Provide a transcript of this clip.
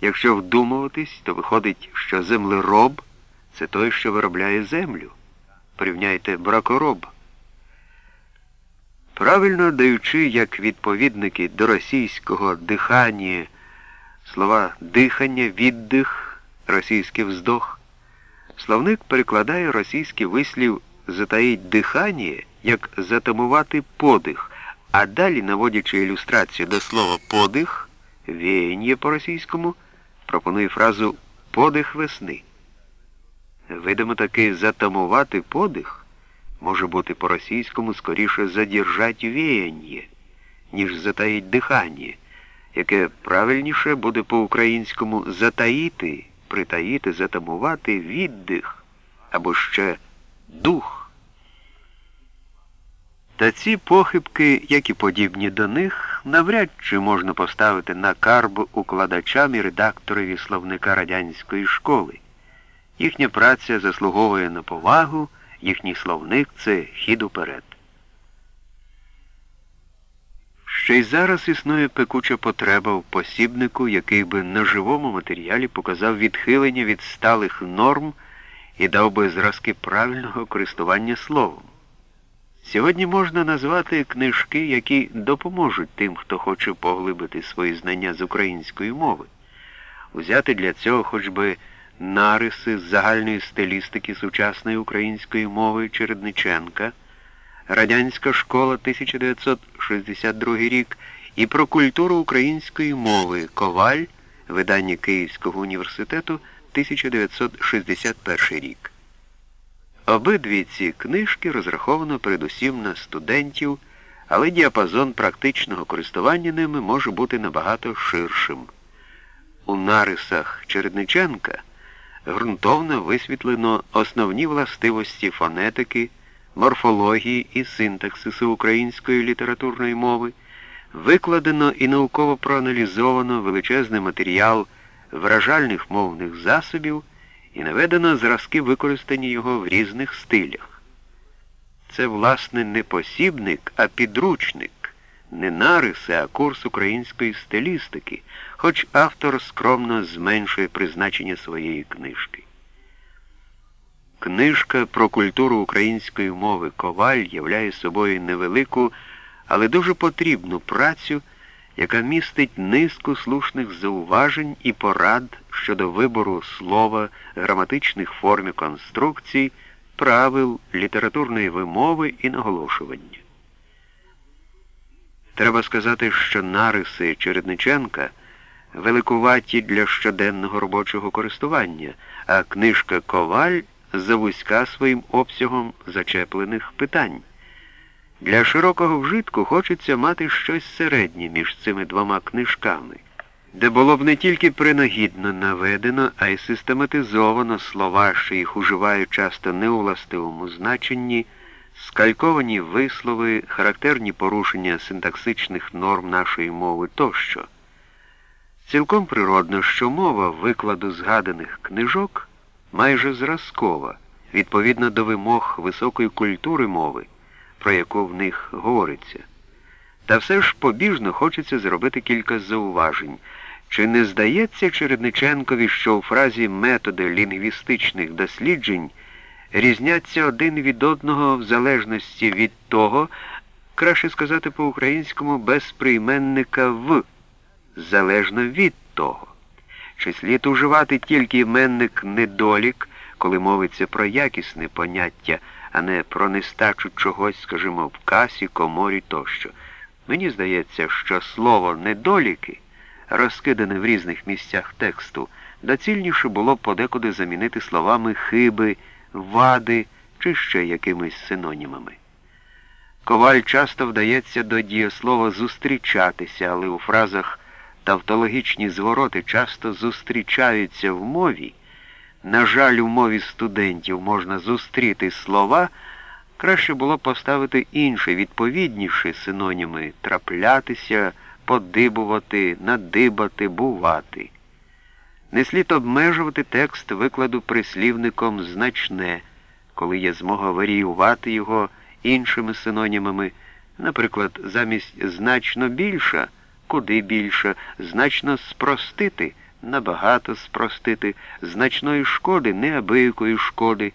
Якщо вдумуватись, то виходить, що землероб це той, що виробляє землю. Порівняйте бракороб. Правильно даючи як відповідники до російського дихання слова дихання, віддих, російський вздох, словник перекладає російський вислів затаїть дихання як затамувати подих, а далі, наводячи ілюстрацію до слова подих, веяння по-російському, пропонує фразу подих весни. Видимо, таки затамувати подих може бути по-російському скоріше задержать веяння, ніж затаїть дихання, яке правильніше буде по-українському затаїти, притаїти, затамувати віддих або ще дух. Та ці похибки, як і подібні до них, навряд чи можна поставити на карб укладачам і редакторові словника радянської школи. Їхня праця заслуговує на повагу, їхній словник це хід уперед. Ще й зараз існує пекуча потреба в посібнику, який би на живому матеріалі показав відхилення від сталих норм і дав би зразки правильного користування словом. Сьогодні можна назвати книжки, які допоможуть тим, хто хоче поглибити свої знання з української мови, взяти для цього хоч би нариси з загальної стилістики сучасної української мови Чередниченка, Радянська школа 1962 рік і про культуру української мови Коваль, видання Київського університету 1961 рік. Обидві ці книжки розраховано передусім на студентів, але діапазон практичного користування ними може бути набагато ширшим. У нарисах Чередниченка ґрунтовно висвітлено основні властивості фонетики, морфології і синтаксису української літературної мови, викладено і науково проаналізовано величезний матеріал вражальних мовних засобів і наведено зразки використання його в різних стилях. Це, власне, не посібник, а підручник, не нариси, а курс української стилістики, хоч автор скромно зменшує призначення своєї книжки. Книжка про культуру української мови Коваль являє собою невелику, але дуже потрібну працю яка містить низку слушних зауважень і порад щодо вибору слова, граматичних форм і конструкцій, правил, літературної вимови і наголошування. Треба сказати, що нариси Чередниченка великуваті для щоденного робочого користування, а книжка Коваль завузька своїм обсягом зачеплених питань. Для широкого вжитку хочеться мати щось середнє між цими двома книжками, де було б не тільки принагідно наведено, а й систематизовано слова, що їх уживають часто не у властивому значенні, скальковані вислови, характерні порушення синтаксичних норм нашої мови тощо. Цілком природно, що мова викладу згаданих книжок майже зразкова, відповідно до вимог високої культури мови про яку в них говориться. Та все ж побіжно хочеться зробити кілька зауважень. Чи не здається Чередниченкові, що у фразі методи лінгвістичних досліджень різняться один від одного в залежності від того, краще сказати по-українському, без прийменника в, залежно від того? Чи слід уживати тільки іменник недолік, коли мовиться про якісне поняття? А не про нестачу чогось, скажімо, в касі, коморі тощо. Мені здається, що слово недоліки, розкидане в різних місцях тексту, доцільніше було б подекуди замінити словами хиби, вади чи ще якимись синонімами. Коваль часто вдається до дієслова зустрічатися, але у фразах тавтологічні звороти часто зустрічаються в мові. На жаль, у мові студентів можна зустріти слова, краще було поставити інші, відповідніші синоніми траплятися, подибувати, надибати, бувати. Не слід обмежувати текст викладу прислівником значне, коли є змога варіювати його іншими синонімами, наприклад, замість значно більша, куди більше, значно спростити набагато спростити, значної шкоди, неабиякої шкоди.